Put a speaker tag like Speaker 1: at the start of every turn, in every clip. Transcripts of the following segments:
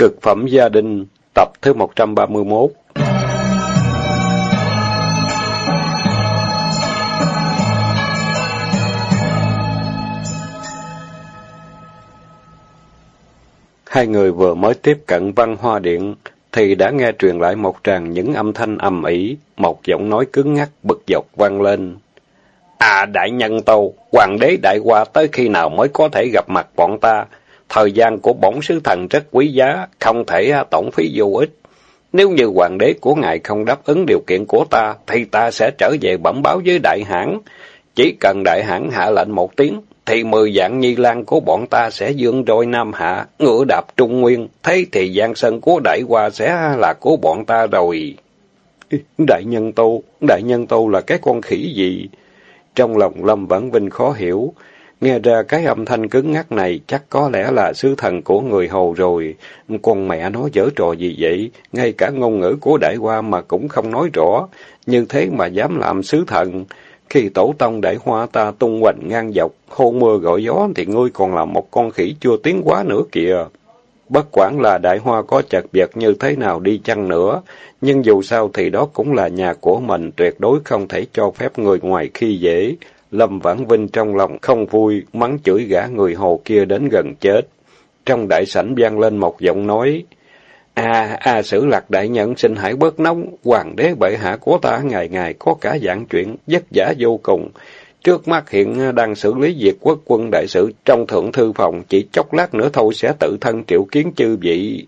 Speaker 1: Cực phẩm gia đình, tập thứ 131 Hai người vừa mới tiếp cận văn hoa điện, thì đã nghe truyền lại một tràng những âm thanh ầm ĩ, một giọng nói cứng ngắc bực dọc vang lên. À đại nhân tâu, hoàng đế đại qua tới khi nào mới có thể gặp mặt bọn ta? Thời gian của bổn sứ thần rất quý giá, không thể à, tổn phí vô ích. Nếu như hoàng đế của ngài không đáp ứng điều kiện của ta, thì ta sẽ trở về bẩm báo với đại hãn. Chỉ cần đại hãn hạ lệnh một tiếng, thì mười dạng nhi lan của bọn ta sẽ dương roi Nam Hạ, ngựa đạp Trung Nguyên, thế thì giang sơn của đại hoa sẽ là của bọn ta rồi. Đại nhân tô, đại nhân tô là cái con khỉ gì? Trong lòng Lâm Vãn Vinh khó hiểu, nghe ra cái âm thanh cứng ngắc này chắc có lẽ là sứ thần của người hầu rồi. Con mẹ nó dở trò gì vậy? Ngay cả ngôn ngữ của đại hoa mà cũng không nói rõ, như thế mà dám làm sứ thần. Khi tổ tông đại hoa ta tung hoành ngang dọc, hôn mưa gọi gió thì ngươi còn là một con khỉ chưa tiến quá nữa kìa. Bất quản là đại hoa có chật vật như thế nào đi chăng nữa, nhưng dù sao thì đó cũng là nhà của mình, tuyệt đối không thể cho phép người ngoài khi dễ. Lâm Vãn Vinh trong lòng không vui, mắng chửi gã người hồ kia đến gần chết. Trong đại sảnh vang lên một giọng nói, À, à sử lạc đại nhận xin hãy bớt nóng, hoàng đế bệ hạ của ta ngày ngày có cả dạng chuyện, vất vả vô cùng. Trước mắt hiện đang xử lý việc quốc quân đại sự trong thượng thư phòng, chỉ chốc lát nữa thôi sẽ tự thân triệu kiến chư vị.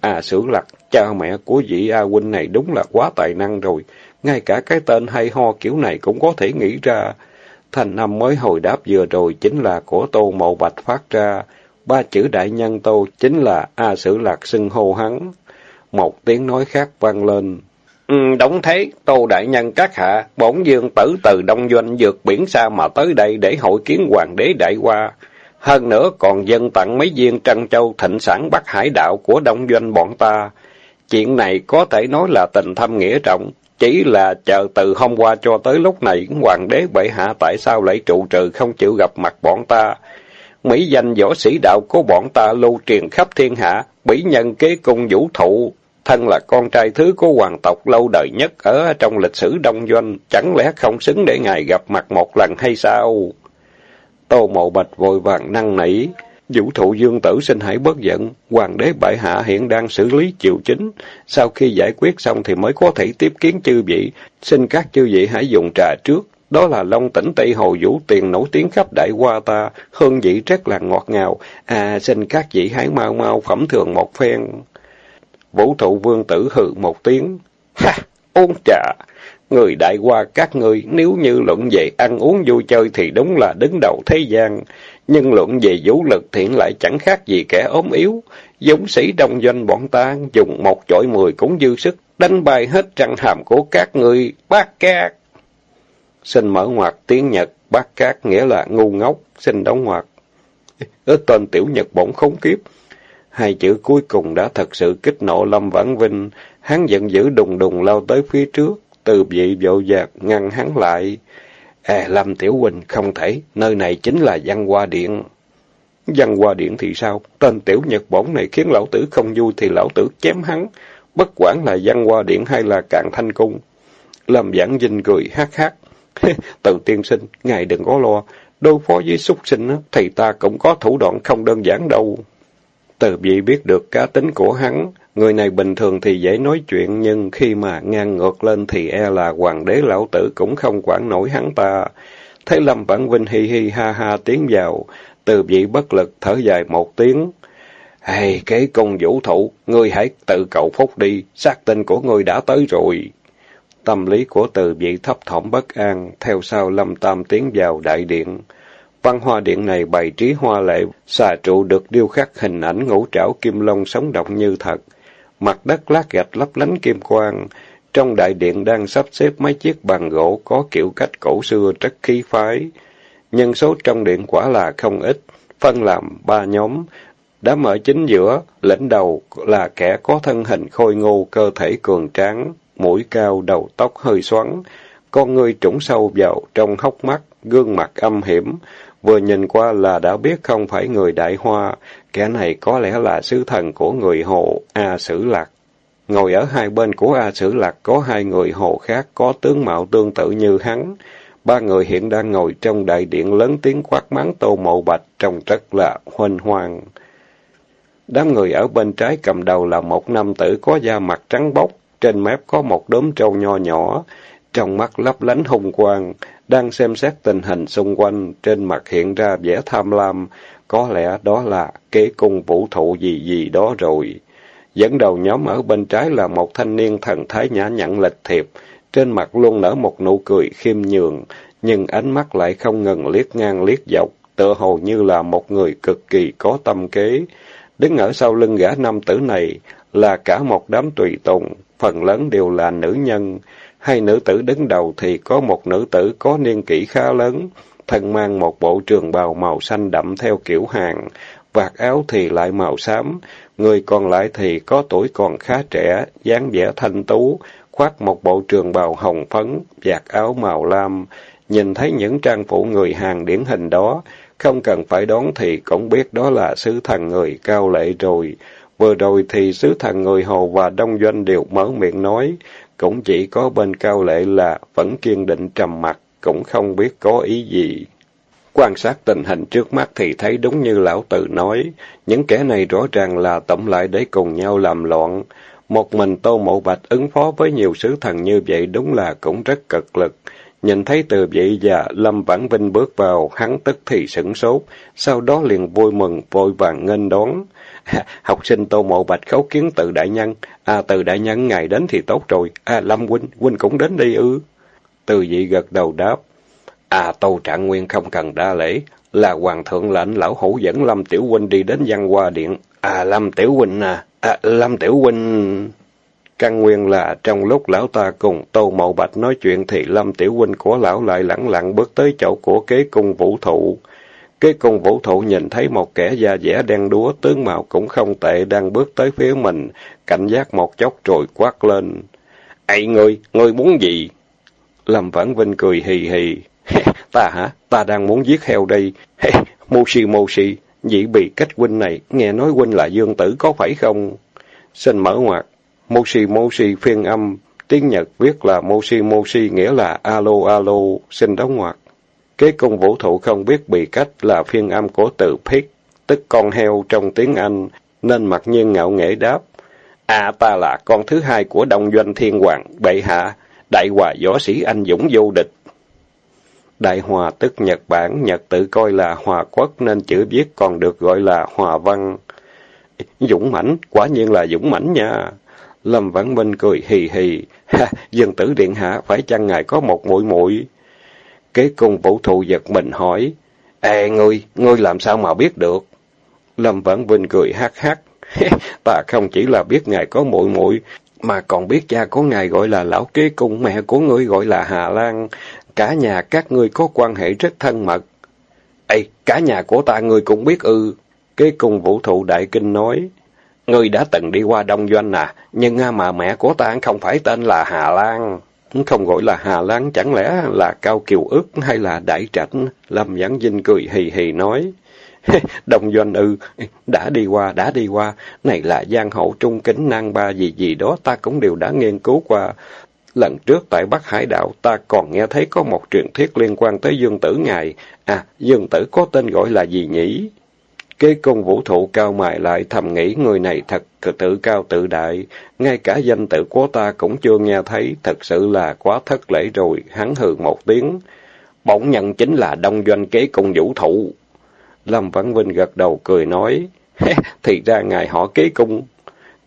Speaker 1: À sử lạc, cha mẹ của vị A huynh này đúng là quá tài năng rồi, ngay cả cái tên hay ho kiểu này cũng có thể nghĩ ra. Thành năm mới hồi đáp vừa rồi chính là của Tô Mộ Bạch phát ra, ba chữ đại nhân Tô chính là A Sử Lạc xưng hô hắn. Một tiếng nói khác vang lên. Ừ, đúng thế, Tô Đại Nhân các hạ, bổn dương tử từ Đông Doanh vượt biển xa mà tới đây để hội kiến hoàng đế đại qua. Hơn nữa còn dân tặng mấy viên trân châu thịnh sản Bắc Hải đạo của Đông Doanh bọn ta. Chuyện này có thể nói là tình thâm nghĩa trọng, chỉ là chờ từ hôm qua cho tới lúc này, hoàng đế bệ hạ tại sao lại trụ trừ không chịu gặp mặt bọn ta. Mỹ danh võ sĩ đạo của bọn ta lưu truyền khắp thiên hạ, bỉ nhân kế cung vũ thụ, thân là con trai thứ của hoàng tộc lâu đời nhất ở trong lịch sử đông doanh, chẳng lẽ không xứng để ngài gặp mặt một lần hay sao? Tô Mộ Bạch vội vàng năn nỉ, vũ thụ dương tử xin hãy bớt giận, hoàng đế bệ hạ hiện đang xử lý triều chính, sau khi giải quyết xong thì mới có thể tiếp kiến chư vị, xin các chư vị hãy dùng trà trước. Đó là Long tỉnh Tây Hồ Vũ Tiền nổi tiếng khắp đại qua ta, hương vị rất là ngọt ngào. À, xin các vị hãy mau mau phẩm thường một phen. Vũ thụ vương tử hừ một tiếng. Ha! Uống trà! Người đại qua các ngươi nếu như luận về ăn uống vui chơi thì đúng là đứng đầu thế gian. Nhưng luận về vũ lực thiện lại chẳng khác gì kẻ ốm yếu. Dũng sĩ đông doanh bọn ta dùng một chọi mười cũng dư sức đánh bay hết răng hàm của các ngươi bác cát. Xin mở ngoặt tiếng Nhật, bác cát nghĩa là ngu ngốc, xin đóng ngoặt. Ở tên tiểu Nhật bỗng khống kiếp. Hai chữ cuối cùng đã thật sự kích nộ Lâm Vãn Vinh, hắn giận dữ đùng đùng lao tới phía trước, từ vị vội vàng ngăn hắn lại. À, Lâm Tiểu Huynh, không thể, nơi này chính là văn hoa điện. Văn hoa điện thì sao? Tên tiểu Nhật bổn này khiến lão tử không vui thì lão tử chém hắn, bất quản là văn hoa điện hay là cạn thanh cung. Lâm Vãn Vinh cười hát hát. Từ tiên sinh, ngài đừng có lo, đối phó với súc sinh thì ta cũng có thủ đoạn không đơn giản đâu. Từ vị biết được cá tính của hắn, người này bình thường thì dễ nói chuyện, nhưng khi mà ngang ngược lên thì e là hoàng đế lão tử cũng không quản nổi hắn ta. Thấy Lâm Vãn Vinh hi hi ha ha tiến vào, từ vị bất lực thở dài một tiếng. Hay, cái công vũ thủ, ngươi hãy tự cậu phúc đi, xác tin của ngươi đã tới rồi. Tâm lý của từ vị thấp thỏm bất an, theo sau Lâm Tam tiến vào đại điện. Văn hoa điện này bày trí hoa lệ, xà trụ được điêu khắc hình ảnh ngũ trảo kim long sống động như thật. Mặt đất lát gạch lấp lánh kim quang. Trong đại điện đang sắp xếp mấy chiếc bàn gỗ có kiểu cách cổ xưa rất khí phái. Nhân số trong điện quả là không ít, phân làm ba nhóm. Đám ở chính giữa, lãnh đầu là kẻ có thân hình khôi ngô, cơ thể cường tráng, mũi cao, đầu tóc hơi xoắn, con người trũng sâu vào trong hốc mắt, gương mặt âm hiểm, vừa nhìn qua là đã biết không phải người Đại Hoa, kẻ này có lẽ là sứ thần của người hộ A Sử Lạc. Ngồi ở hai bên của A Sử Lạc có hai người hộ khác có tướng mạo tương tự như hắn. Ba người hiện đang ngồi trong đại điện lớn tiếng quát mắng tô mộ bạch trông rất là huênh hoang. Đám người ở bên trái cầm đầu là một nam tử có da mặt trắng bóc, trên mép có một đốm trâu nho nhỏ, trong mắt lấp lánh hung quang, đang xem xét tình hình xung quanh, trên mặt hiện ra vẻ tham lam, có lẽ đó là kế cung vũ thụ gì gì đó rồi. Dẫn đầu nhóm ở bên trái là một thanh niên thần thái nhã nhặn lịch thiệp, trên mặt luôn nở một nụ cười khiêm nhường, nhưng ánh mắt lại không ngừng liếc ngang liếc dọc, tựa hồ như là một người cực kỳ có tâm kế. Đứng ở sau lưng gã nam tử này là cả một đám tùy tùng, phần lớn đều là nữ nhân. Hai nữ tử đứng đầu thì có một nữ tử có niên kỷ khá lớn, thân mang một bộ trường bào màu xanh đậm theo kiểu hàng, vạt áo thì lại màu xám, người còn lại thì có tuổi còn khá trẻ, dáng vẻ thanh tú, khoác một bộ trường bào hồng phấn, vạt áo màu lam. Nhìn thấy những trang phục người hàng điển hình đó, không cần phải đoán thì cũng biết đó là sứ thần người cao lệ rồi. Vừa rồi thì sứ thần người Hồ và Đông Doanh đều mở miệng nói, cũng chỉ có bên cao lệ là vẫn kiên định trầm mặt, cũng không biết có ý gì. Quan sát tình hình trước mắt thì thấy đúng như lão tự nói, những kẻ này rõ ràng là tổng lại để cùng nhau làm loạn. Một mình Tô Mộ Bạch ứng phó với nhiều sứ thần như vậy đúng là cũng rất cực lực. Nhìn thấy từ vậy và Lâm Vãn Vinh bước vào, hắn tức thì sửng sốt, sau đó liền vui mừng, vội vàng nghênh đón. học sinh Tô Mộ Bạch khấu kiến từ đại nhân, à từ đại nhân ngày đến thì tốt rồi, à Lâm huynh, huynh cũng đến đi ư. Từ vị gật đầu đáp, à Tô Trạng Nguyên không cần đa lễ, là hoàng thượng lệnh lão hữu dẫn Lâm Tiểu huynh đi đến văn hoa điện. À Lâm Tiểu huynh à, à Lâm Tiểu huynh... Căn nguyên là trong lúc lão ta cùng Tô Mậu Bạch nói chuyện thì Lâm Tiểu huynh của lão lại lẳng lặng bước tới chỗ của kế cung vũ thụ cái cung vũ thụ nhìn thấy một kẻ da dẻ đen đúa, tướng mạo cũng không tệ đang bước tới phía mình, cảnh giác một chốc rồi quát lên. Ây ngươi, ngươi muốn gì? Lâm Vãn Vinh cười hì hì. ta hả? Ta đang muốn giết heo đây. mô si mô si, dĩ bị cách huynh này, nghe nói huynh là dương tử có phải không? Xin mở ngoặt. Moshi Moshi phiên âm, tiếng Nhật viết là Moshi Moshi nghĩa là alo alo, xin đóng ngoặc. Kế công vũ thụ không biết bị cách là phiên âm của từ pig, tức con heo trong tiếng Anh, nên mặc nhiên ngạo nghễ đáp. À ta là con thứ hai của Đông Doanh Thiên Hoàng, bệ hạ, đại hòa võ sĩ anh dũng vô địch. Đại hòa tức Nhật Bản, Nhật tự coi là hòa quốc nên chữ viết còn được gọi là hòa văn. Dũng mãnh, quả nhiên là dũng mãnh nha. Lâm Vãn Minh cười hì hì, ha, dân tử điện hạ, phải chăng ngài có một muội muội? Kế cung vũ thụ giật mình hỏi, Ê, ngươi, ngươi làm sao mà biết được? Lâm Vãn Vinh cười hát hát, ta không chỉ là biết ngài có muội muội mà còn biết cha của ngài gọi là lão kế cung, mẹ của ngươi gọi là Hà Lan. Cả nhà các ngươi có quan hệ rất thân mật. Ê, cả nhà của ta ngươi cũng biết ư. Kế cung vũ thụ đại kinh nói. Ngươi đã từng đi qua Đông Doanh à, nhưng mà mẹ của ta không phải tên là Hà Lan. Không gọi là Hà Lan, chẳng lẽ là Cao Kiều ức hay là Đại Trạch? Lâm Giảng Vinh cười hì hì nói. đồng Doanh ư, đã đi qua, đã đi qua. Này là giang hậu trung kính nang ba gì gì đó ta cũng đều đã nghiên cứu qua. Lần trước tại Bắc Hải Đạo ta còn nghe thấy có một truyền thuyết liên quan tới Dương Tử Ngài. À, Dương Tử có tên gọi là gì nhỉ? Kế công vũ thụ cao mài lại thầm nghĩ người này thật tự cao tự đại, ngay cả danh tự của ta cũng chưa nghe thấy, thật sự là quá thất lễ rồi, hắn hừ một tiếng. Bỗng nhận chính là đông doanh kế công vũ thụ. Lâm Văn Vinh gật đầu cười nói, thì ra ngài họ kế cung.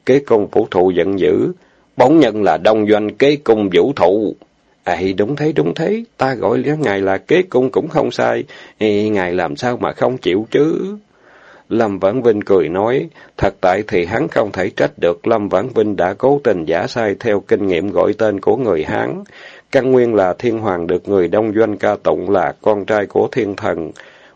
Speaker 1: Kế công vũ thụ giận dữ, bỗng nhận là đông doanh kế cung vũ thụ. À, đúng thế, đúng thế, ta gọi ngài là kế cung cũng không sai, Ê, ngài làm sao mà không chịu chứ? Lâm Vãn Vinh cười nói, thật tại thì hắn không thể trách được Lâm Vãn Vinh đã cố tình giả sai theo kinh nghiệm gọi tên của người Hán. Căn nguyên là thiên hoàng được người đông doanh ca tụng là con trai của thiên thần.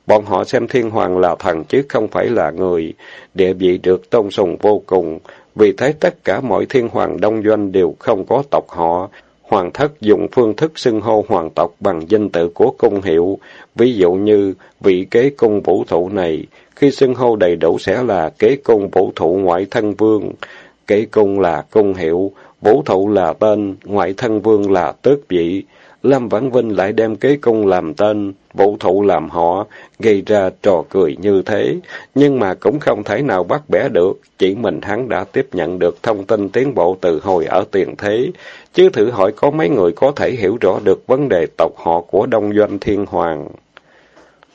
Speaker 1: Bọn họ xem thiên hoàng là thần chứ không phải là người, địa vị được tôn sùng vô cùng. Vì thế tất cả mọi thiên hoàng đông doanh đều không có tộc họ, hoàng thất dùng phương thức xưng hô hoàng tộc bằng danh tự của cung hiệu. Ví dụ như vị kế cung vũ thụ này, khi xưng hô đầy đủ sẽ là kế cung vũ thụ ngoại thân vương. Kế cung là cung hiệu, vũ thụ là tên, ngoại thân vương là tước vị. Lâm Vãn Vinh lại đem kế cung làm tên, vũ thụ làm họ, gây ra trò cười như thế, nhưng mà cũng không thể nào bắt bẻ được, chỉ mình hắn đã tiếp nhận được thông tin tiến bộ từ hồi ở tiền thế, chứ thử hỏi có mấy người có thể hiểu rõ được vấn đề tộc họ của Đông Doanh Thiên Hoàng.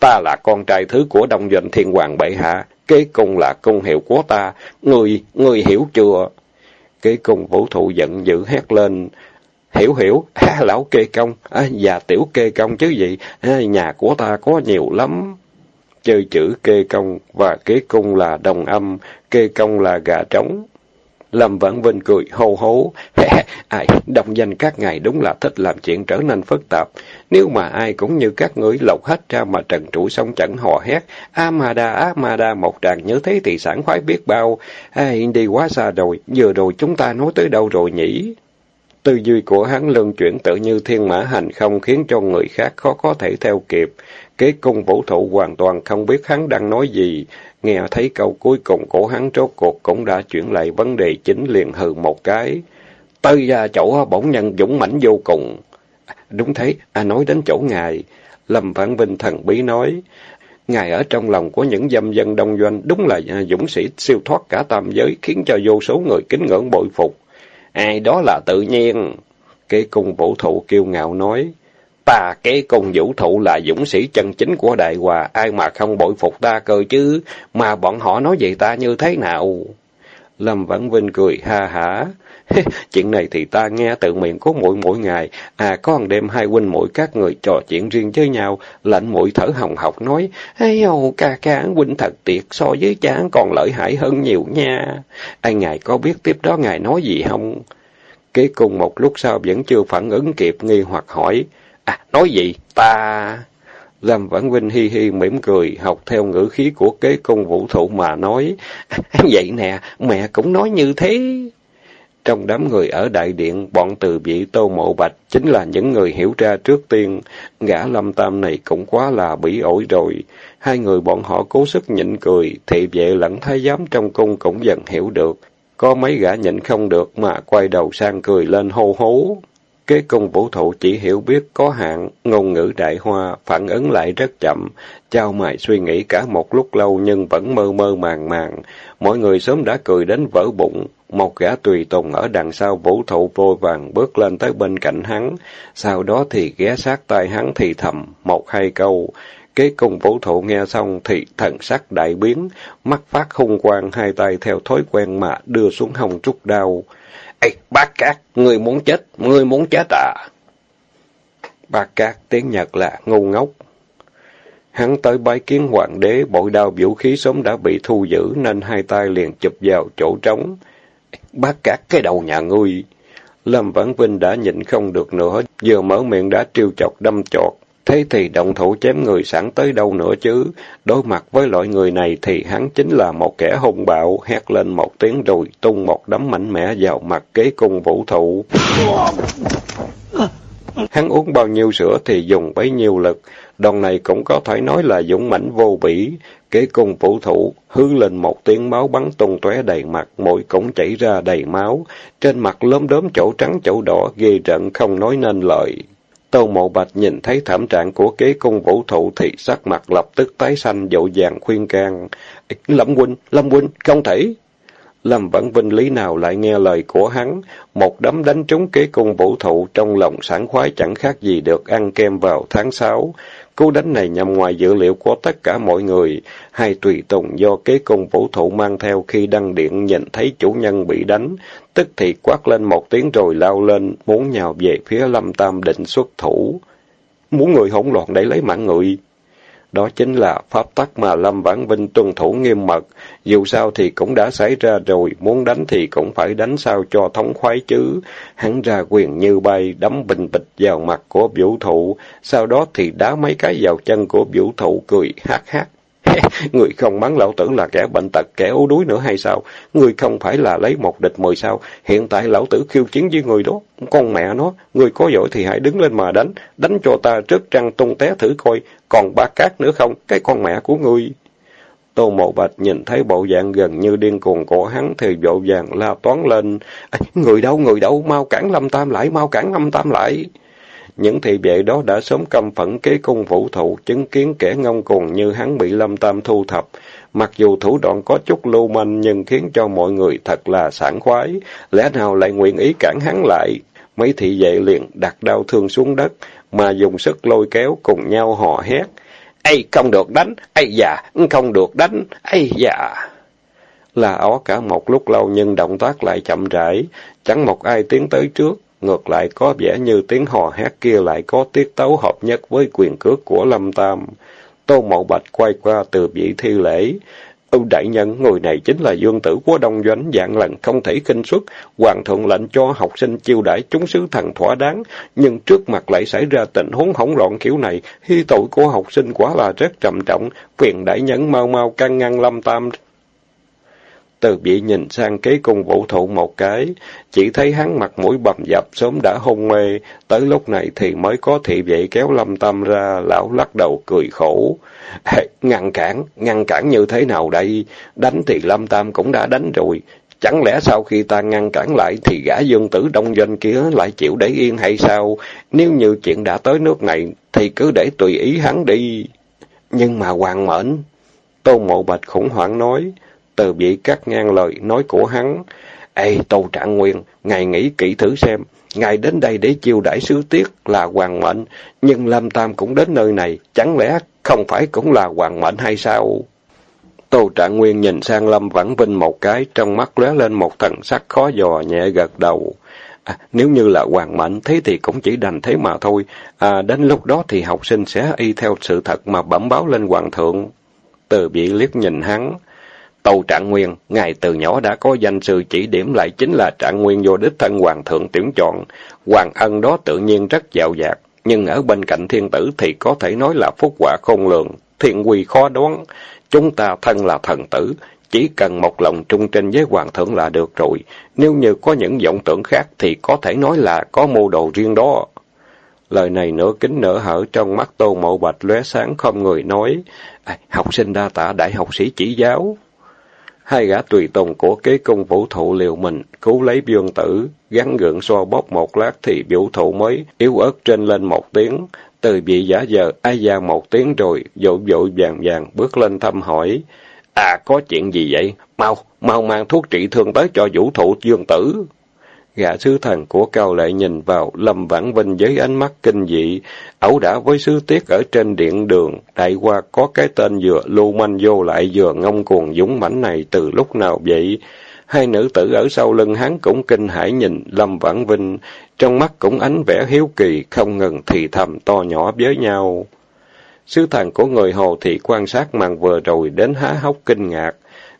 Speaker 1: Ta là con trai thứ của Đông Doanh Thiên Hoàng bệ hạ, kế cung là công hiệu của ta, người, người hiểu chưa? Kế cung vũ thụ giận dữ hét lên, Hiểu hiểu, à, lão kê công, à, và tiểu kê công chứ gì, à, nhà của ta có nhiều lắm. Chơi chữ kê công và kế cung là đồng âm, kê công là gà trống. Lâm Vãn Vinh cười hô hố, ai, đồng danh các ngài đúng là thích làm chuyện trở nên phức tạp. Nếu mà ai cũng như các ngươi lộc hết ra mà trần trụ xong chẳng hò hét, Amada, Amada một tràng như thế thì sảng khoái biết bao. Ai, đi quá xa rồi, vừa rồi chúng ta nói tới đâu rồi nhỉ? Tư duy của hắn lương chuyển tự như thiên mã hành không khiến cho người khác khó có thể theo kịp. Kế cung vũ thụ hoàn toàn không biết hắn đang nói gì. Nghe thấy câu cuối cùng của hắn rốt cuộc cũng đã chuyển lại vấn đề chính liền hừ một cái. Tới ra chỗ bổn nhân dũng mãnh vô cùng. Đúng thế, à nói đến chỗ ngài. Lâm Vãn Vinh thần bí nói. Ngài ở trong lòng của những dâm dân đông doanh đúng là dũng sĩ siêu thoát cả tam giới khiến cho vô số người kính ngưỡng bội phục. Ai đó là tự nhiên. Kế cung vũ thụ kiêu ngạo nói. Ta cái cùng vũ thụ là dũng sĩ chân chính của đại hòa, ai mà không bội phục ta cơ chứ, mà bọn họ nói về ta như thế nào? Lâm Vãn Vinh cười ha hả. chuyện này thì ta nghe từ miệng của mỗi mỗi ngày. À, có một đêm hai huynh mỗi các người trò chuyện riêng với nhau. Lạnh mũi thở hồng học nói, hey ô ca ca huynh thật tiệt, so với cha còn lợi hại hơn nhiều nha. Anh ngài có biết tiếp đó ngài nói gì không? Kế cùng một lúc sau vẫn chưa phản ứng kịp nghi hoặc hỏi, À, nói gì? Ta... Lâm Vãn Vinh hi hi mỉm cười, học theo ngữ khí của kế công vũ thụ mà nói. Vậy nè, mẹ cũng nói như thế. Trong đám người ở đại điện, bọn từ vị tô mộ bạch chính là những người hiểu ra trước tiên. Gã lâm tam này cũng quá là bỉ ổi rồi. Hai người bọn họ cố sức nhịn cười, thị vệ lẫn thái giám trong cung cũng dần hiểu được. Có mấy gã nhịn không được mà quay đầu sang cười lên hô hố. Kế công vũ thụ chỉ hiểu biết có hạn, ngôn ngữ đại hoa, phản ứng lại rất chậm. trao mày suy nghĩ cả một lúc lâu nhưng vẫn mơ mơ màng màng. Mọi người sớm đã cười đến vỡ bụng. Một gã tùy tùng ở đằng sau vũ thụ vội vàng bước lên tới bên cạnh hắn. Sau đó thì ghé sát tai hắn thì thầm, một hai câu. Kế công vũ thụ nghe xong thì thần sắc đại biến, mắt phát hung quang, hai tay theo thói quen mà đưa xuống hông trúc đao. Ê, bác cát, người muốn chết, người muốn chết à? Bác cát tiếng Nhật là ngu ngốc. Hắn tới bái kiến hoàng đế, bội đao vũ khí sớm đã bị thu giữ nên hai tay liền chụp vào chỗ trống. Bác cát cái đầu nhà ngươi. Lâm Vãn Vinh đã nhịn không được nữa, vừa mở miệng đã trêu chọc đâm chọt. Thế thì động thủ chém người sẵn tới đâu nữa chứ? Đối mặt với loại người này thì hắn chính là một kẻ hung bạo, hét lên một tiếng rồi tung một đấm mạnh mẽ vào mặt kế cung vũ thụ. Hắn uống bao nhiêu sữa thì dùng bấy nhiêu lực, đòn này cũng có thể nói là dũng mãnh vô bỉ. Kế cung vũ thủ, hư lên một tiếng máu bắn tung tóe đầy mặt, mũi cũng chảy ra đầy máu, trên mặt lốm đốm chỗ trắng chỗ đỏ, ghê rợn không nói nên lời tâu Mộ Bạch nhìn thấy thảm trạng của kế công vũ thụ thì sắc mặt lập tức tái xanh dội dàng khuyên can. Lâm huynh, Lâm huynh, không thể. Lâm Vãn Vinh lý nào lại nghe lời của hắn, một đấm đánh trúng kế công vũ thụ trong lòng sảng khoái chẳng khác gì được ăn kem vào tháng sáu. Cú đánh này nhằm ngoài dự liệu của tất cả mọi người, hai tùy tùng do kế công vũ thụ mang theo khi đăng điện nhìn thấy chủ nhân bị đánh, tức thì quát lên một tiếng rồi lao lên, muốn nhào về phía Lâm Tam định xuất thủ. Muốn người hỗn loạn để lấy mạng người. Đó chính là pháp tắc mà Lâm Vãn Vinh tuân thủ nghiêm mật. Dù sao thì cũng đã xảy ra rồi, muốn đánh thì cũng phải đánh sao cho thống khoái chứ. Hắn ra quyền như bay, đấm bình bịch vào mặt của vũ thụ, sau đó thì đá mấy cái vào chân của vũ thụ cười hát hát. người không mắng lão tử là kẻ bệnh tật, kẻ ố đuối nữa hay sao? Người không phải là lấy một địch mười sao? Hiện tại lão tử khiêu chiến với người đó. Con mẹ nó, người có giỏi thì hãy đứng lên mà đánh. Đánh cho ta trước trăng tung té thử coi. Còn ba cát nữa không? Cái con mẹ của ngươi. Tô Mộ Bạch nhìn thấy bộ dạng gần như điên cuồng của hắn thì vội vàng la toán lên. Người đâu, người đâu, mau cản Lâm Tam lại, mau cản Lâm Tam lại. Những thị vệ đó đã sớm căm phẫn kế cung vũ thụ, chứng kiến kẻ ngông cuồng như hắn bị Lâm Tam thu thập. Mặc dù thủ đoạn có chút lưu manh nhưng khiến cho mọi người thật là sảng khoái, lẽ nào lại nguyện ý cản hắn lại. Mấy thị vệ liền đặt đau thương xuống đất, mà dùng sức lôi kéo cùng nhau hò hét. Ây, không được đánh, ây dạ, không được đánh, ây dạ. Là ó cả một lúc lâu nhưng động tác lại chậm rãi, chẳng một ai tiến tới trước. Ngược lại có vẻ như tiếng hò hét kia lại có tiết tấu hợp nhất với quyền cước của Lâm Tam. Tô Mậu Bạch quay qua từ vị thi lễ. ưu đại nhân, người này chính là dương tử của Đông Doanh, dạng lần không thể kinh xuất. Hoàng thượng lệnh cho học sinh chiêu đãi chúng sứ thần thỏa đáng, nhưng trước mặt lại xảy ra tình huống hỗn loạn kiểu này, hy tội của học sinh quá là rất trầm trọng. quyền đại nhân mau mau can ngăn Lâm Tam từ bị nhìn sang kế cung vũ thụ một cái, chỉ thấy hắn mặt mũi bầm dập sớm đã hôn mê, tới lúc này thì mới có thị vệ kéo lâm tâm ra, lão lắc đầu cười khổ. Hey, ngăn cản, ngăn cản như thế nào đây? Đánh thì lâm tam cũng đã đánh rồi. Chẳng lẽ sau khi ta ngăn cản lại thì gã dương tử đông doanh kia lại chịu để yên hay sao? Nếu như chuyện đã tới nước này thì cứ để tùy ý hắn đi. Nhưng mà hoàng mệnh... tô Mộ Bạch khủng hoảng nói, từ bị cắt ngang lời nói của hắn. Ê, Tô Trạng Nguyên, ngài nghĩ kỹ thử xem, ngài đến đây để chiêu đãi sứ tiết là hoàng mệnh, nhưng Lâm Tam cũng đến nơi này, chẳng lẽ không phải cũng là hoàng mệnh hay sao? Tô Trạng Nguyên nhìn sang Lâm Vãn Vinh một cái, trong mắt lóe lên một thần sắc khó dò nhẹ gật đầu. À, nếu như là hoàng mệnh, thế thì cũng chỉ đành thế mà thôi. À, đến lúc đó thì học sinh sẽ y theo sự thật mà bẩm báo lên hoàng thượng. Từ bị liếc nhìn hắn, Tâu Trạng Nguyên, ngài từ nhỏ đã có danh sư chỉ điểm lại chính là Trạng Nguyên vô đích thân Hoàng thượng tuyển chọn. Hoàng ân đó tự nhiên rất dạo dạc, nhưng ở bên cạnh thiên tử thì có thể nói là phúc quả không lường, thiên quy khó đoán. Chúng ta thân là thần tử, chỉ cần một lòng trung trinh với Hoàng thượng là được rồi. Nếu như có những vọng tưởng khác thì có thể nói là có mưu đồ riêng đó. Lời này nửa kính nửa hở trong mắt tô mộ bạch lóe sáng không người nói. À, học sinh đa tạ đại học sĩ chỉ giáo. Hai gã tùy tùng của kế công vũ thụ liều mình, cứu lấy dương tử, gắn gượng so bóp một lát thì vũ thụ mới yếu ớt trên lên một tiếng. Từ vị giả giờ, ai ra một tiếng rồi, vội vội vàng vàng bước lên thăm hỏi. À, có chuyện gì vậy? Mau, mau mang thuốc trị thương tới cho vũ thụ dương tử. Gã sứ thần của Cao Lệ nhìn vào, Lâm Vãn Vinh với ánh mắt kinh dị, ẩu đả với sứ tiết ở trên điện đường, đại qua có cái tên vừa lưu manh vô lại vừa ngông cuồng dũng mãnh này từ lúc nào vậy? Hai nữ tử ở sau lưng hắn cũng kinh hãi nhìn Lâm Vãn Vinh, trong mắt cũng ánh vẻ hiếu kỳ, không ngừng thì thầm to nhỏ với nhau. Sứ thần của người Hồ thì quan sát màn vừa rồi đến há hốc kinh ngạc.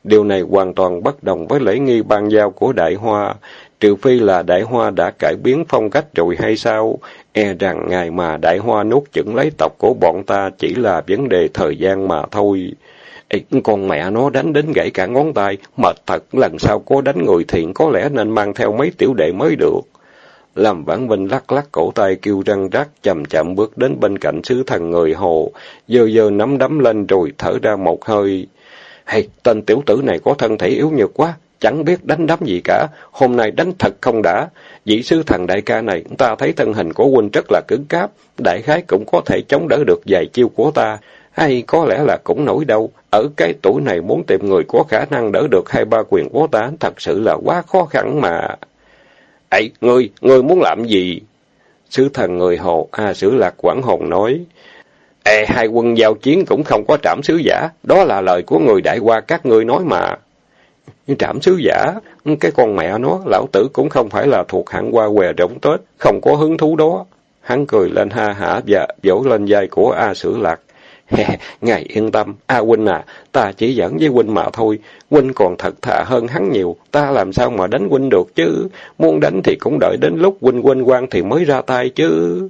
Speaker 1: Điều này hoàn toàn bất đồng với lễ nghi ban giao của Đại Hoa. Trừ phi là đại hoa đã cải biến phong cách rồi hay sao? E rằng ngày mà đại hoa nuốt chửng lấy tộc của bọn ta chỉ là vấn đề thời gian mà thôi. Ê, con mẹ nó đánh đến gãy cả ngón tay, mệt thật, lần sau có đánh người thiện có lẽ nên mang theo mấy tiểu đệ mới được. Làm vãn vinh lắc lắc cổ tay kêu răng rắc, chậm chậm bước đến bên cạnh sứ thần người hồ, dơ dơ nắm đấm lên rồi thở ra một hơi. Hay, tên tiểu tử này có thân thể yếu nhược quá, chẳng biết đánh đấm gì cả, hôm nay đánh thật không đã. Vị sư thần đại ca này, ta thấy thân hình của huynh rất là cứng cáp, đại khái cũng có thể chống đỡ được vài chiêu của ta. Hay có lẽ là cũng nổi đâu, ở cái tuổi này muốn tìm người có khả năng đỡ được hai ba quyền của ta, thật sự là quá khó khăn mà. Ấy, ngươi, ngươi muốn làm gì? Sứ thần người hồ, A Sử Lạc Quảng Hồn nói. Ê, hai quân giao chiến cũng không có trảm sứ giả, đó là lời của người đại qua các ngươi nói mà. Trảm sứ giả, cái con mẹ nó, lão tử cũng không phải là thuộc hạng qua què rỗng tết, không có hứng thú đó. Hắn cười lên ha hả và vỗ lên vai của A Sử Lạc. Ngài yên tâm, A Huynh à, ta chỉ dẫn với Huynh mà thôi, Huynh còn thật thà hơn hắn nhiều, ta làm sao mà đánh Huynh được chứ, muốn đánh thì cũng đợi đến lúc Huynh Huynh quan thì mới ra tay chứ.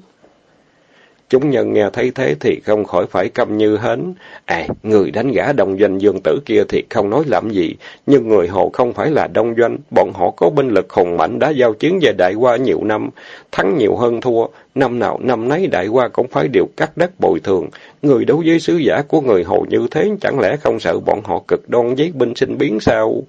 Speaker 1: Chúng nhân nghe thấy thế thì không khỏi phải câm như hến. À, người đánh gã đồng doanh dương tử kia thì không nói làm gì, nhưng người hồ không phải là đông doanh, bọn họ có binh lực hùng mạnh đã giao chiến về đại qua nhiều năm, thắng nhiều hơn thua, năm nào năm nấy đại qua cũng phải điều cắt đất bồi thường. Người đấu với sứ giả của người hồ như thế chẳng lẽ không sợ bọn họ cực đoan giấy binh sinh biến sao?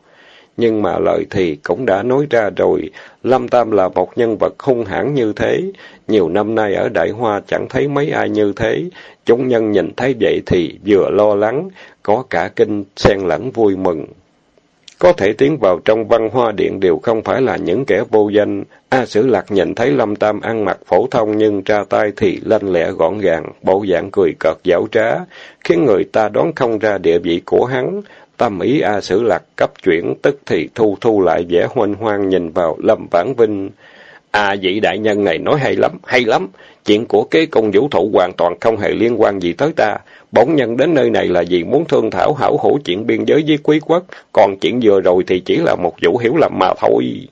Speaker 1: Nhưng mà lời thì cũng đã nói ra rồi, Lâm Tam là một nhân vật hung hãn như thế. Nhiều năm nay ở Đại Hoa chẳng thấy mấy ai như thế. Chúng nhân nhìn thấy vậy thì vừa lo lắng, có cả kinh xen lẫn vui mừng. Có thể tiến vào trong văn hoa điện đều không phải là những kẻ vô danh. A Sử Lạc nhìn thấy Lâm Tam ăn mặc phổ thông nhưng ra tay thì lanh lẹ gọn gàng, bộ dạng cười cợt giảo trá, khiến người ta đoán không ra địa vị của hắn. Tâm ý A Sử Lạc cấp chuyển, tức thì thu thu lại vẻ hoanh hoang nhìn vào Lâm Vãn Vinh. À vị đại nhân này nói hay lắm, hay lắm. Chuyện của kế công vũ thụ hoàn toàn không hề liên quan gì tới ta. Bổn nhân đến nơi này là vì muốn thương thảo hảo hổ chuyện biên giới với quý quốc, còn chuyện vừa rồi thì chỉ là một vụ hiểu lầm mà thôi.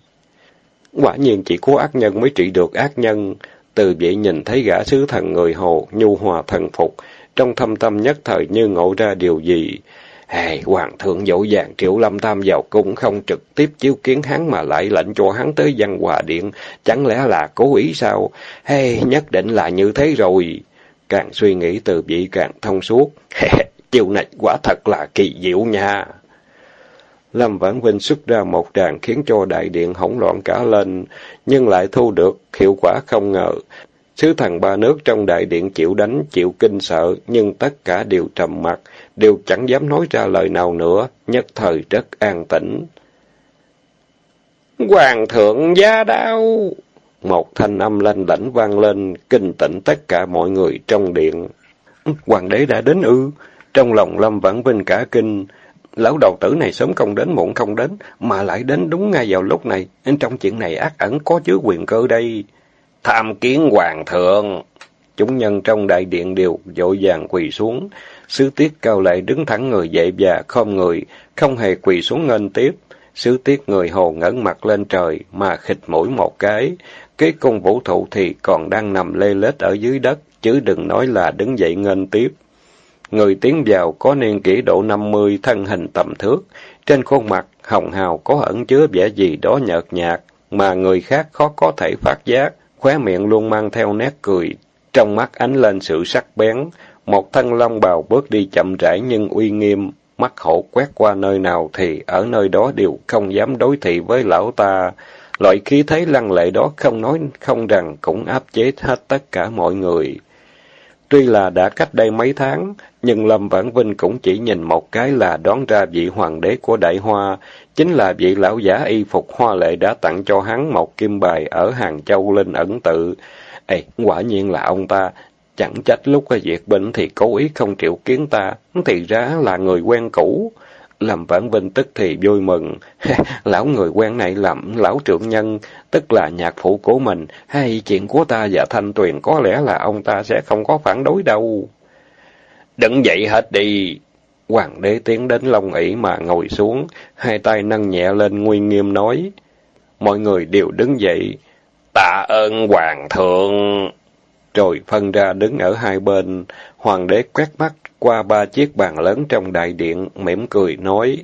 Speaker 1: Quả nhiên chỉ có ác nhân mới trị được ác nhân. Từ vậy nhìn thấy gã sứ thần người hồ, nhu hòa thần phục, trong thâm tâm nhất thời như ngộ ra điều gì. Hey, hoàng thượng dỗ dàng triệu lâm tam vào cung không trực tiếp chiếu kiến hắn mà lại lệnh cho hắn tới văn hòa điện, chẳng lẽ là cố ý sao? Hey, nhất định là như thế rồi. Càng suy nghĩ từ vị càng thông suốt. Chiều này quả thật là kỳ diệu nha. Lâm Vãn Vinh xuất ra một tràng khiến cho đại điện hỗn loạn cả lên, nhưng lại thu được hiệu quả không ngờ. Sứ thần ba nước trong đại điện chịu đánh, chịu kinh sợ, nhưng tất cả đều trầm mặt, đều chẳng dám nói ra lời nào nữa, nhất thời rất an tĩnh. Hoàng thượng gia đau Một thanh âm lanh lãnh vang lên, kinh tỉnh tất cả mọi người trong điện. Hoàng đế đã đến ư? Trong lòng Lâm Vãn Vinh cả kinh, lão đầu tử này sớm không đến muộn không đến, mà lại đến đúng ngay vào lúc này. Trong chuyện này ác ẩn có chứa quyền cơ đây. Tham kiến hoàng thượng. Chúng nhân trong đại điện đều dội vàng quỳ xuống. Sứ tiết cao lại đứng thẳng người dậy và không người, không hề quỳ xuống nghênh tiếp. Sứ tiết người hồ ngẩng mặt lên trời mà khịt mũi một cái. Cái cung vũ thụ thì còn đang nằm lê lết ở dưới đất, chứ đừng nói là đứng dậy nghênh tiếp. Người tiến vào có niên kỷ độ năm mươi, thân hình tầm thước. Trên khuôn mặt, hồng hào có ẩn chứa vẻ gì đó nhợt nhạt, mà người khác khó có thể phát giác khóe miệng luôn mang theo nét cười, trong mắt ánh lên sự sắc bén. Một thân long bào bước đi chậm rãi nhưng uy nghiêm, mắt hổ quét qua nơi nào thì ở nơi đó đều không dám đối thị với lão ta. Loại khí thế lăng lệ đó không nói không rằng cũng áp chế hết tất cả mọi người. Tuy là đã cách đây mấy tháng, nhưng Lâm Vãn Vinh cũng chỉ nhìn một cái là đoán ra vị hoàng đế của Đại Hoa, chính là vị lão giả y phục hoa lệ đã tặng cho hắn một kim bài ở Hàng Châu Linh ẩn tự. Ê, quả nhiên là ông ta, chẳng trách lúc có việc bệnh thì cố ý không triệu kiến ta, thì ra là người quen cũ. Lâm Vãn Vinh tức thì vui mừng. lão người quen này làm lão trưởng nhân, tức là nhạc phụ của mình, hay chuyện của ta và Thanh Tuyền có lẽ là ông ta sẽ không có phản đối đâu. Đứng dậy hết đi! Hoàng đế tiến đến long ỷ mà ngồi xuống, hai tay nâng nhẹ lên nguy nghiêm nói. Mọi người đều đứng dậy. Tạ ơn Hoàng thượng! Rồi phân ra đứng ở hai bên, hoàng đế quét mắt qua ba chiếc bàn lớn trong đại điện, mỉm cười nói.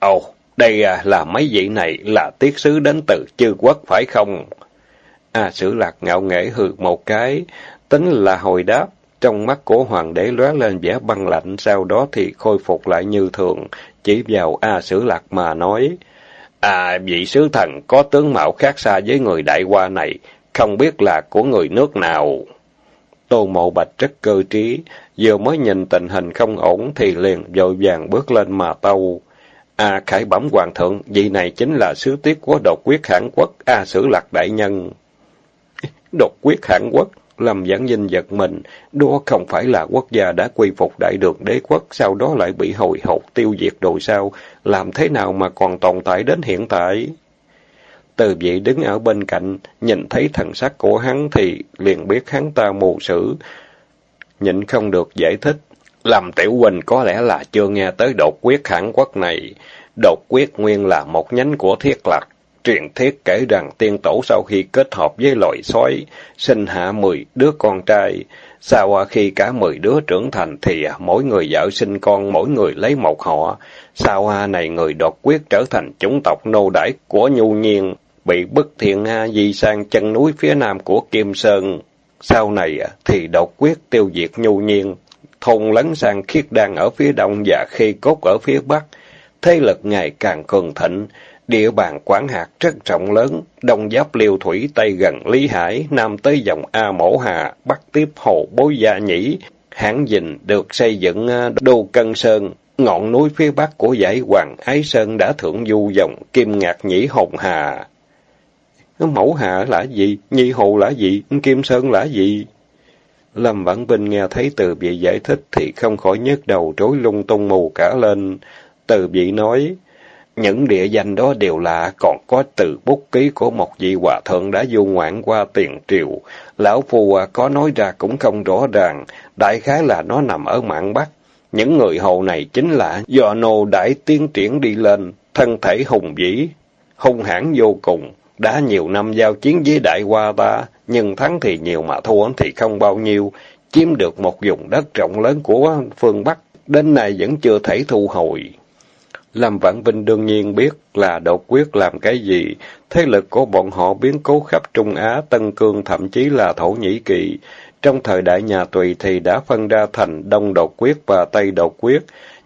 Speaker 1: Ồ, đây à, là mấy vị này là tiết sứ đến từ chư quốc phải không? A sử lạc ngạo nghễ hừ một cái, tính là hồi đáp. Trong mắt của hoàng đế lóe lên vẻ băng lạnh, sau đó thì khôi phục lại như thường, chỉ vào A Sử Lạc mà nói. À, vị sứ thần có tướng mạo khác xa với người đại qua này, không biết là của người nước nào. Tô Mộ Bạch rất cơ trí, vừa mới nhìn tình hình không ổn thì liền vội vàng bước lên mà tâu. À, khải bẩm hoàng thượng, vị này chính là sứ tiết của đột quyết Hàn Quốc, A Sử Lạc Đại Nhân. Đột quyết Hàn Quốc? làm Giảng Dinh giật mình, đó không phải là quốc gia đã quy phục đại đường đế quốc, sau đó lại bị hồi hộp tiêu diệt rồi sao, làm thế nào mà còn tồn tại đến hiện tại? Từ vị đứng ở bên cạnh, nhìn thấy thần sắc của hắn thì liền biết hắn ta mù sử. Nhịn không được giải thích. làm Tiểu Huynh có lẽ là chưa nghe tới đột quyết hãng quốc này. Đột quyết nguyên là một nhánh của thiết lạc. Truyền thuyết kể rằng tiên tổ sau khi kết hợp với loài sói, sinh hạ mười đứa con trai. sau à, khi cả mười đứa trưởng thành thì à, mỗi người vợ sinh con, mỗi người lấy một họ. sau à, này người đột quyết trở thành chủng tộc nô đãi của nhu nhiên, bị bức thiện ha di sang chân núi phía nam của Kim Sơn. Sau này à, thì độc quyết tiêu diệt nhu nhiên, thôn lấn sang khiết đan ở phía đông và khi cốt ở phía bắc. Thế lực ngày càng cường thịnh, địa bàn quản hạt rất rộng lớn, đông giáp liêu thủy tây gần Lý Hải, nam tới dòng A Mổ Hà, bắc tiếp hồ Bối Gia Nhĩ. Hãng dình được xây dựng à, đô cân sơn, ngọn núi phía bắc của dãy Hoàng Ái Sơn đã thượng du dòng Kim Ngạc Nhĩ Hồng Hà. Mẫu hạ là gì? Nhi Hồ là gì? Kim Sơn là gì? Lâm Vãn Vinh nghe thấy từ vị giải thích thì không khỏi nhức đầu rối lung tung mù cả lên. Từ vị nói, những địa danh đó đều lạ, còn có từ bút ký của một vị hòa thượng đã du ngoạn qua tiền triều. Lão Phu có nói ra cũng không rõ ràng, đại khái là nó nằm ở mạng Bắc. Những người hầu này chính là do nô đại tiến triển đi lên, thân thể hùng vĩ, hung hãn vô cùng. Đã nhiều năm giao chiến với đại hoa ta, nhưng thắng thì nhiều mà thua thì không bao nhiêu, chiếm được một vùng đất rộng lớn của phương Bắc, đến nay vẫn chưa thể thu hồi. Lâm Vãn Vinh đương nhiên biết là đột quyết làm cái gì, thế lực của bọn họ biến cố khắp Trung Á, Tân Cương thậm chí là Thổ Nhĩ Kỳ. Trong thời đại nhà Tùy thì đã phân ra thành Đông đột quyết và Tây đột quyết,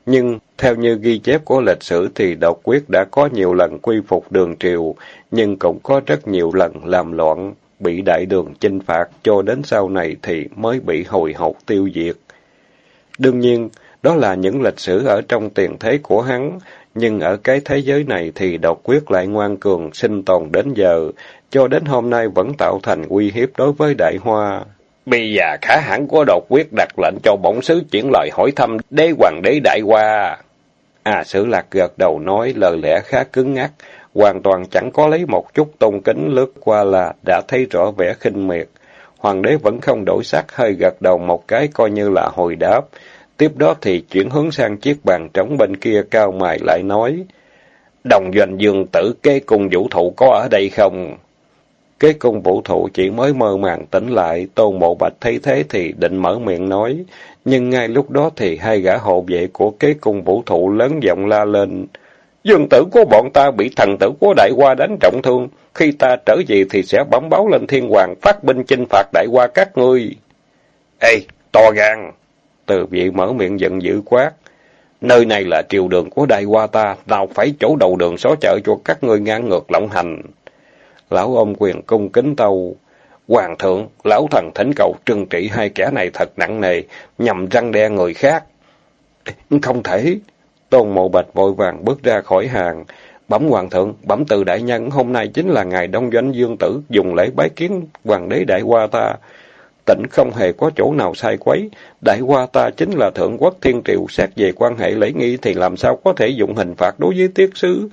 Speaker 1: nhưng theo như ghi chép của lịch sử thì Độc quyết đã có nhiều lần quy phục đường triều, nhưng cũng có rất nhiều lần làm loạn, bị đại đường chinh phạt, cho đến sau này thì mới bị hồi hộp tiêu diệt. Đương nhiên, đó là những lịch sử ở trong tiền thế của hắn, nhưng ở cái thế giới này thì độc quyết lại ngoan cường, sinh tồn đến giờ, cho đến hôm nay vẫn tạo thành uy hiếp đối với đại hoa. Bây giờ khả hãng của độc quyết đặt lệnh cho bổn sứ chuyển lời hỏi thăm đế hoàng đế đại qua À, sử lạc gật đầu nói lời lẽ khá cứng ngắc, hoàn toàn chẳng có lấy một chút tôn kính lướt qua là đã thấy rõ vẻ khinh miệt. Hoàng đế vẫn không đổi sắc, hơi gật đầu một cái coi như là hồi đáp. Tiếp đó thì chuyển hướng sang chiếc bàn trống bên kia cao mài lại nói. Đồng doanh dương tử kế cùng vũ thụ có ở đây không? Kế cung vũ thụ chỉ mới mơ màng tỉnh lại, tôn mộ bạch thấy thế thì định mở miệng nói. Nhưng ngay lúc đó thì hai gã hộ vệ của kế cung vũ thụ lớn giọng la lên. Dương tử của bọn ta bị thần tử của đại hoa đánh trọng thương. Khi ta trở về thì sẽ bấm báo lên thiên hoàng phát binh chinh phạt đại hoa các ngươi. Ê, to gan! Từ vị mở miệng giận dữ quát. Nơi này là triều đường của đại hoa ta, nào phải chỗ đầu đường xó chợ cho các ngươi ngang ngược lộng hành. Lão ông quyền cung kính tâu. Hoàng thượng, lão thần thỉnh cầu trừng trị hai kẻ này thật nặng nề, nhằm răng đe người khác. Không thể. Tôn Mộ Bạch vội vàng bước ra khỏi hàng. Bẩm hoàng thượng, bẩm từ đại nhân, hôm nay chính là ngày đông doanh dương tử, dùng lễ bái kiến hoàng đế đại qua ta tỉnh không hề có chỗ nào sai quấy. Đại qua ta chính là thượng quốc thiên triều, xét về quan hệ lễ nghi thì làm sao có thể dụng hình phạt đối với tiết sứ.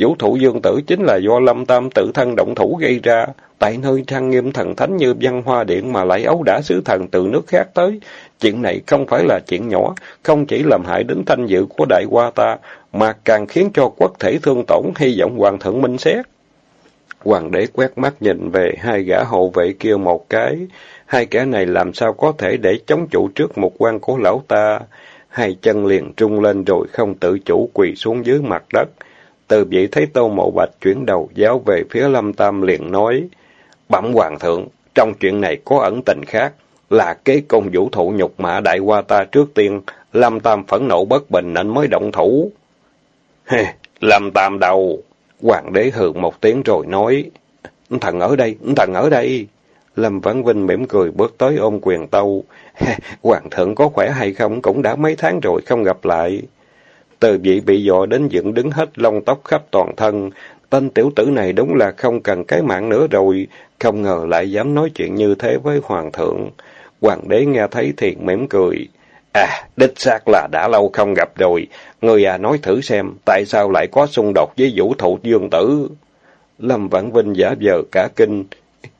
Speaker 1: Vũ thủ dương tử chính là do lâm tam tự thân động thủ gây ra, tại nơi trang nghiêm thần thánh như văn hoa điện mà lại ấu đã sứ thần từ nước khác tới. Chuyện này không phải là chuyện nhỏ, không chỉ làm hại đến thanh dự của đại hoa ta, mà càng khiến cho quốc thể thương tổn, hy vọng hoàng thượng minh xét. Hoàng đế quét mắt nhìn về hai gã hộ vệ kia một cái, Hai kẻ này làm sao có thể để chống chủ trước một quan của lão ta? Hai chân liền trung lên rồi không tự chủ quỳ xuống dưới mặt đất. Từ vị thấy Tô Mộ Bạch chuyển đầu giáo về phía Lâm Tam liền nói, Bẩm Hoàng thượng, trong chuyện này có ẩn tình khác, là kế công vũ thụ nhục mạ đại qua ta trước tiên, Lâm Tam phẫn nộ bất bình nên mới động thủ. Hê, Lâm Tam đầu! Hoàng đế hừ một tiếng rồi nói, Thần ở đây, thần ở đây! Lâm văn Vinh mỉm cười bước tới ôm quyền tâu. Hoàng thượng có khỏe hay không cũng đã mấy tháng rồi không gặp lại. Từ vị bị dọa đến dựng đứng hết lông tóc khắp toàn thân. Tên tiểu tử này đúng là không cần cái mạng nữa rồi. Không ngờ lại dám nói chuyện như thế với hoàng thượng. Hoàng đế nghe thấy thì mỉm cười. À, đích xác là đã lâu không gặp rồi. Người à nói thử xem, tại sao lại có xung đột với vũ thụ dương tử? Lâm Vãn Vinh giả vờ cả kinh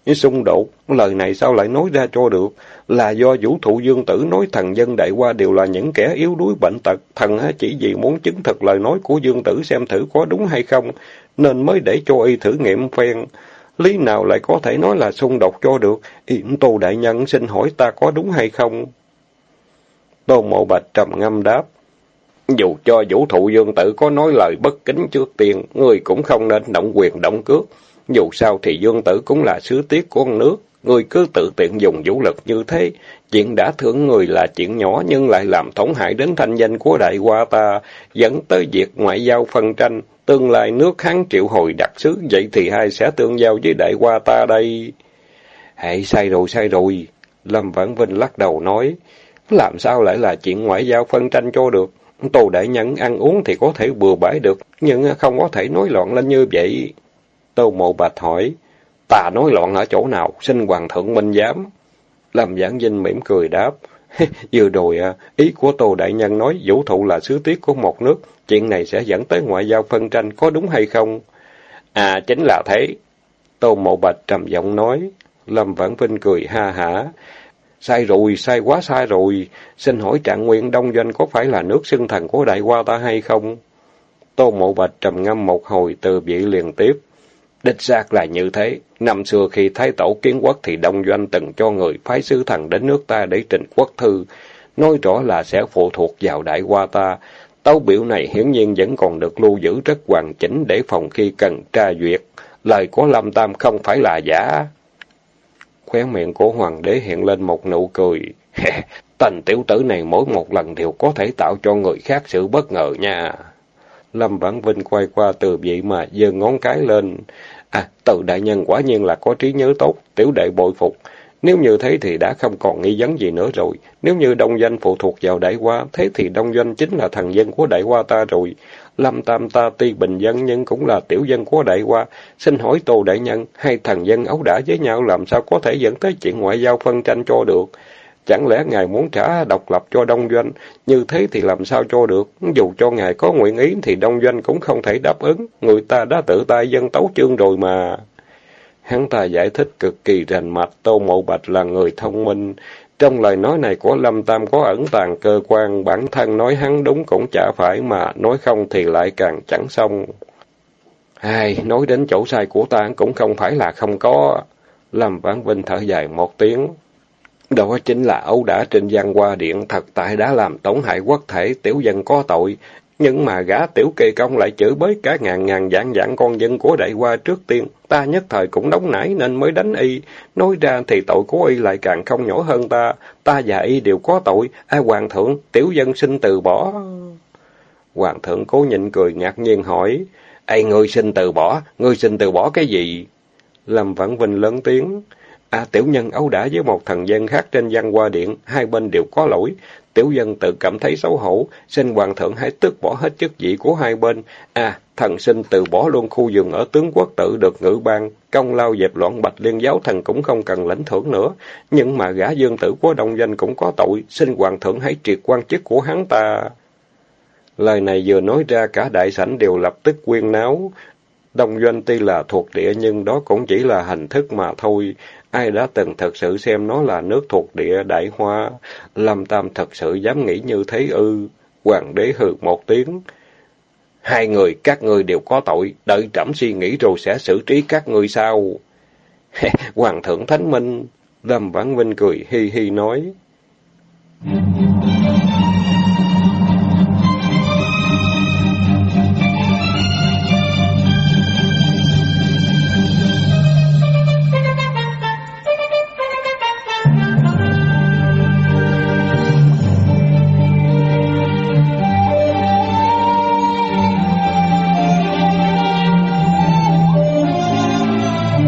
Speaker 1: xung đột, lời này sao lại nói ra cho được? Là do vũ thụ dương tử nói thần dân đại qua đều là những kẻ yếu đuối bệnh tật, thần chỉ vì muốn chứng thực lời nói của dương tử xem thử có đúng hay không, nên mới để cho y thử nghiệm phen. lý nào lại có thể nói là xung đột cho được? Yểm Tô Đại Nhân xin hỏi ta có đúng hay không? Tô Mộ Bạch trầm ngâm đáp. Dù cho vũ thụ dương tử có nói lời bất kính trước tiên, người cũng không nên động quyền động cước. Dù sao thì dương tử cũng là sứ tiết của nước, người cứ tự tiện dùng vũ lực như thế. Chuyện đã thưởng người là chuyện nhỏ nhưng lại làm tổn hại đến thanh danh của đại hoa ta, dẫn tới việc ngoại giao phân tranh. Tương lai nước Hán triệu hồi đặc sứ, vậy thì hai sẽ tương giao với đại hoa ta đây. Hệ sai rồi, sai rồi. Lâm Vãn Vinh lắc đầu nói, làm sao lại là chuyện ngoại giao phân tranh cho được? Tô Đại Nhân ăn uống thì có thể bừa bãi được, nhưng không có thể nói loạn lên như vậy. Tô Mộ Bạch hỏi, ta nói loạn ở chỗ nào, xin Hoàng thượng minh giám. Lâm Giảng Vinh mỉm cười đáp, vừa rồi à, ý của Tô Đại Nhân nói vũ thụ là sứ tiết của một nước, chuyện này sẽ dẫn tới ngoại giao phân tranh, có đúng hay không? À, chính là thế. Tô Mộ Bạch trầm giọng nói. Lâm Vãn Vinh cười ha hả. Sai rồi, sai quá sai rồi. Xin hỏi trạng nguyện Đông Doanh có phải là nước xưng thần của Đại Hoa ta hay không? Tô Mộ Bạch trầm ngâm một hồi từ vị liền tiếp. Đích xác là như thế. Năm xưa khi Thái Tổ kiến quốc thì Đông Doanh từng cho người phái sứ thần đến nước ta để trình quốc thư. Nói rõ là sẽ phụ thuộc vào Đại qua ta. Tấu biểu này hiển nhiên vẫn còn được lưu giữ rất hoàn chỉnh để phòng khi cần tra duyệt. Lời của Lâm Tam không phải là giả. Khóe miệng của hoàng đế hiện lên một nụ cười. Tình tiểu tử này mỗi một lần đều có thể tạo cho người khác sự bất ngờ nha. Lâm Vãn Vinh quay qua từ vị mà giơ ngón cái lên. À, từ đại nhân quả nhiên là có trí nhớ tốt, tiểu đệ bội phục. Nếu như thế thì đã không còn nghi vấn gì nữa rồi. Nếu như đông danh phụ thuộc vào đại hoa, thế thì đông doanh chính là thần dân của đại hoa ta rồi. Lâm Tam ta tuy bình dân nhưng cũng là tiểu dân của đại hoa. Xin hỏi Tô Đại Nhân, hai thần dân ấu đả với nhau làm sao có thể dẫn tới chuyện ngoại giao phân tranh cho được? Chẳng lẽ ngài muốn trả độc lập cho đông doanh? Như thế thì làm sao cho được? Dù cho ngài có nguyện ý thì đông doanh cũng không thể đáp ứng. Người ta đã tự tay dân tấu chương rồi mà. Hắn ta giải thích cực kỳ rành mạch, Tô Mộ Bạch là người thông minh. Trong lời nói này của Lâm Tam có ẩn tàng cơ quan, bản thân nói hắn đúng cũng chả phải mà, nói không thì lại càng chẳng xong. Ai, nói đến chỗ sai của ta cũng không phải là không có. Lâm Vãn Vinh thở dài một tiếng. Đó chính là ấu đã trên gian qua điện thật tại đã làm tổn hại quốc thể, tiểu dân có tội, nhưng mà gã tiểu kê công lại chửi bới cả ngàn ngàn dạng dạng con dân của đại qua trước tiên. Ta nhất thời cũng nóng nảy nên mới đánh y. Nói ra thì tội của y lại càng không nhỏ hơn ta. Ta và y đều có tội. À hoàng thượng, tiểu dân xin từ bỏ. Hoàng thượng cố nhịn cười ngạc nhiên hỏi. Ây ngươi xin từ bỏ, ngươi xin từ bỏ cái gì? Lâm Vãn Vinh lớn tiếng. À tiểu nhân ấu đả với một thần dân khác trên văn qua điện, hai bên đều có lỗi. Tiểu dân tự cảm thấy xấu hổ, xin hoàng thượng hãy tước bỏ hết chức vị của hai bên. À, thần sinh từ bỏ luôn khu vườn ở tướng quốc tự được ngự ban, công lao dẹp loạn bạch liên giáo thần cũng không cần lãnh thưởng nữa. Nhưng mà gã dương tử của đông danh cũng có tội, xin hoàng thượng hãy triệt quan chức của hắn ta. Lời này vừa nói ra cả đại sảnh đều lập tức quyên náo. Đông doanh tuy là thuộc địa nhưng đó cũng chỉ là hình thức mà thôi. Ai đã từng thật sự xem nó là nước thuộc địa đại hoa? Lâm Tam thật sự dám nghĩ như thế ư? Hoàng đế hừ một tiếng. Hai người, các ngươi đều có tội, đợi trẫm suy nghĩ rồi sẽ xử trí các ngươi sau Hoàng thượng Thánh Minh, Lâm Vãn Vinh cười hi hi nói.